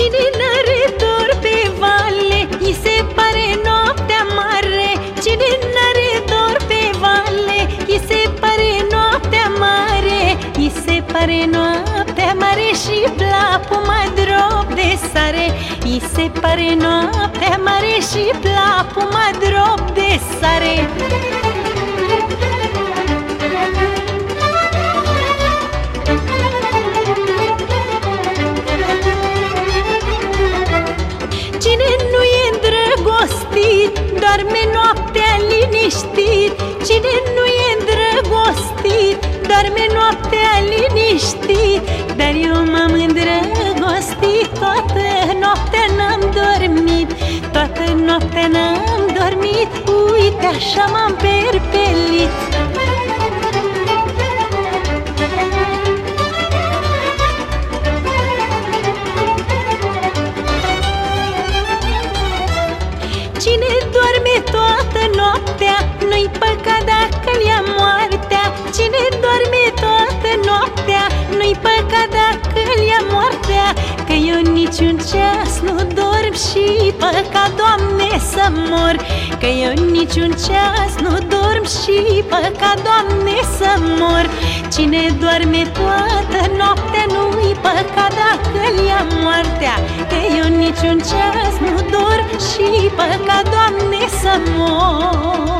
Cine n-are dor pe vale, îi se pare noaptea mare. Cine n-are dor pe vale, îi se pare noaptea mare. Îi se pare noaptea mare și plapul mai drop de sare. Îi se pare noaptea mare și plapul mai drop de sare. Doarme noaptea liniștit Dar eu m-am îndrăgostit. Toată noaptea n-am dormit Toată noaptea n-am dormit. Uite așa m-am perpelit. Cine doarme toată noaptea Nu-i păcat dacă ia moartea păcat dacă ia moartea Că eu niciun ceas nu dorm Și păcat, Doamne, să mor. Că eu niciun ceas nu dorm Și păcat, Doamne, să mor. Cine doarme toată noaptea Nu-i păcat dacă ia moartea. Că eu niciun ceas nu dorm Și păcat, Doamne, să mor